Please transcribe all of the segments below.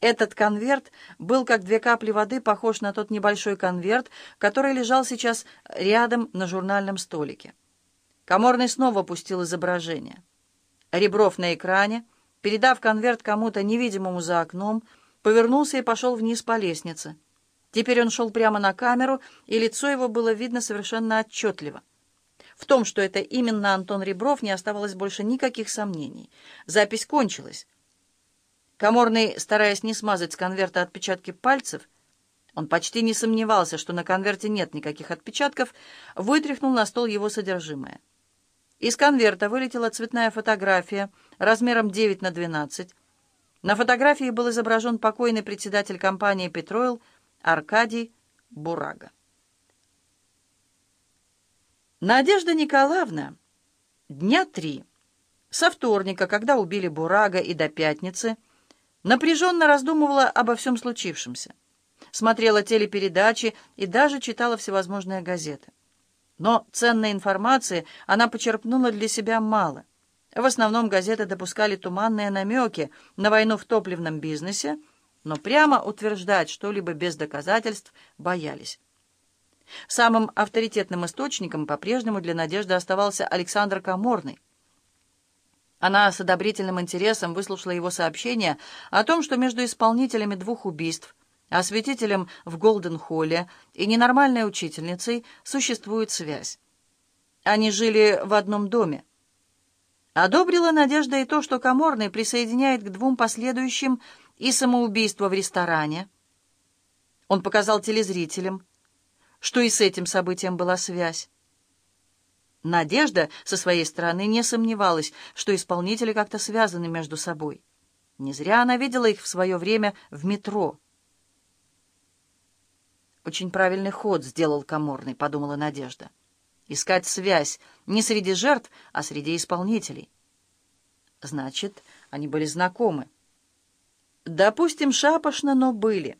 Этот конверт был, как две капли воды, похож на тот небольшой конверт, который лежал сейчас рядом на журнальном столике. Коморный снова пустил изображение. Ребров на экране, передав конверт кому-то невидимому за окном, повернулся и пошел вниз по лестнице. Теперь он шел прямо на камеру, и лицо его было видно совершенно отчетливо. В том, что это именно Антон Ребров, не оставалось больше никаких сомнений. Запись кончилась. Коморный, стараясь не смазать с конверта отпечатки пальцев, он почти не сомневался, что на конверте нет никаких отпечатков, вытряхнул на стол его содержимое. Из конверта вылетела цветная фотография размером 9 на 12. На фотографии был изображен покойный председатель компании «Петроил» Аркадий Бурага. Надежда Николаевна дня три, со вторника, когда убили Бурага, и до пятницы, напряженно раздумывала обо всем случившемся, смотрела телепередачи и даже читала всевозможные газеты. Но ценной информации она почерпнула для себя мало. В основном газеты допускали туманные намеки на войну в топливном бизнесе, но прямо утверждать что-либо без доказательств боялись. Самым авторитетным источником по-прежнему для Надежды оставался Александр Каморный. Она с одобрительным интересом выслушала его сообщение о том, что между исполнителями двух убийств, осветителем в Голден-Холле и ненормальной учительницей существует связь. Они жили в одном доме. Одобрила Надежда и то, что Каморный присоединяет к двум последующим и самоубийство в ресторане. Он показал телезрителям, что и с этим событием была связь. Надежда со своей стороны не сомневалась, что исполнители как-то связаны между собой. Не зря она видела их в свое время в метро. «Очень правильный ход сделал Каморный», — подумала Надежда. «Искать связь не среди жертв, а среди исполнителей». Значит, они были знакомы. Допустим, шапошно, но были.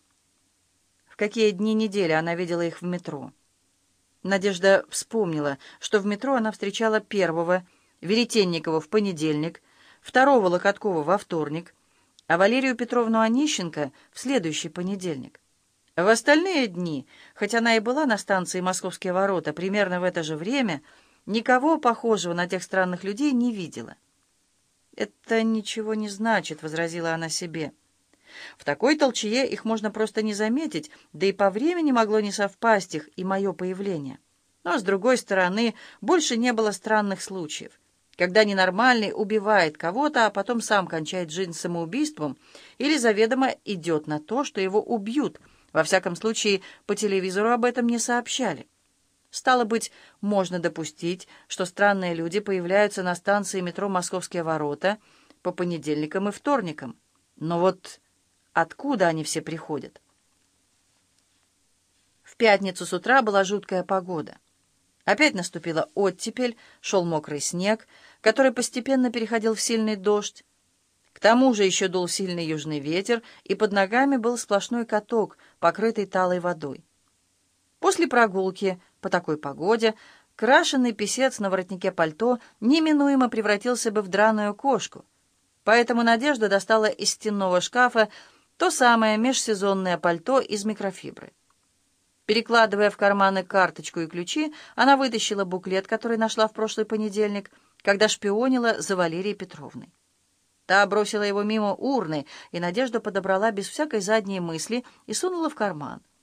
В какие дни недели она видела их в метро? Надежда вспомнила, что в метро она встречала первого, Веретенникова в понедельник, второго Локоткова во вторник, а Валерию Петровну Онищенко в следующий понедельник. В остальные дни, хоть она и была на станции «Московские ворота» примерно в это же время, никого похожего на тех странных людей не видела. «Это ничего не значит», — возразила она себе. В такой толчее их можно просто не заметить, да и по времени могло не совпасть их и мое появление. Но, с другой стороны, больше не было странных случаев, когда ненормальный убивает кого-то, а потом сам кончает жизнь самоубийством или заведомо идет на то, что его убьют. Во всяком случае, по телевизору об этом не сообщали. Стало быть, можно допустить, что странные люди появляются на станции метро «Московские ворота» по понедельникам и вторникам. Но вот откуда они все приходят. В пятницу с утра была жуткая погода. Опять наступила оттепель, шел мокрый снег, который постепенно переходил в сильный дождь. К тому же еще дул сильный южный ветер, и под ногами был сплошной каток, покрытый талой водой. После прогулки по такой погоде крашеный писец на воротнике пальто неминуемо превратился бы в драную кошку, поэтому Надежда достала из стенного шкафа то самое межсезонное пальто из микрофибры. Перекладывая в карманы карточку и ключи, она вытащила буклет, который нашла в прошлый понедельник, когда шпионила за Валерией Петровной. Та бросила его мимо урны, и Надежда подобрала без всякой задней мысли и сунула в карман —